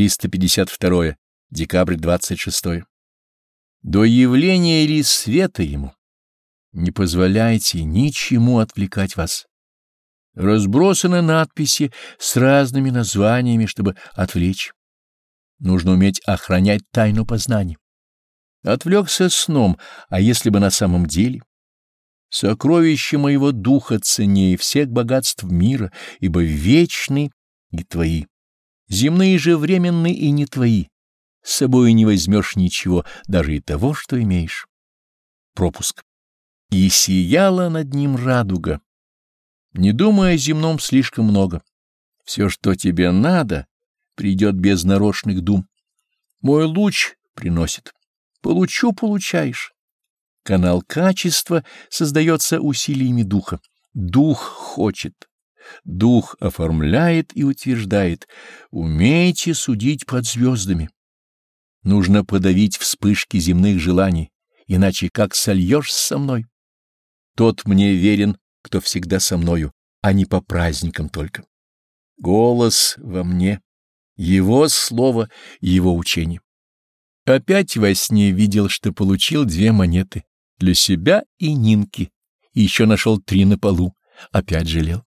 352. Декабрь 26. До явления или света ему не позволяйте ничему отвлекать вас. Разбросаны надписи с разными названиями, чтобы отвлечь. Нужно уметь охранять тайну познания. Отвлекся сном, а если бы на самом деле? Сокровище моего духа ценнее всех богатств мира, ибо вечны и твои. Земные же временные и не твои. С собой не возьмешь ничего, даже и того, что имеешь. Пропуск. И сияла над ним радуга. Не думая о земном слишком много. Все, что тебе надо, придет без нарочных дум. Мой луч приносит. Получу — получаешь. Канал качества создается усилиями духа. Дух хочет. Дух оформляет и утверждает. Умейте судить под звездами. Нужно подавить вспышки земных желаний, иначе как сольешь со мной? Тот мне верен, кто всегда со мною, а не по праздникам только. Голос во мне, его слово, его учение. Опять во сне видел, что получил две монеты для себя и Нинки, и еще нашел три на полу, опять жалел.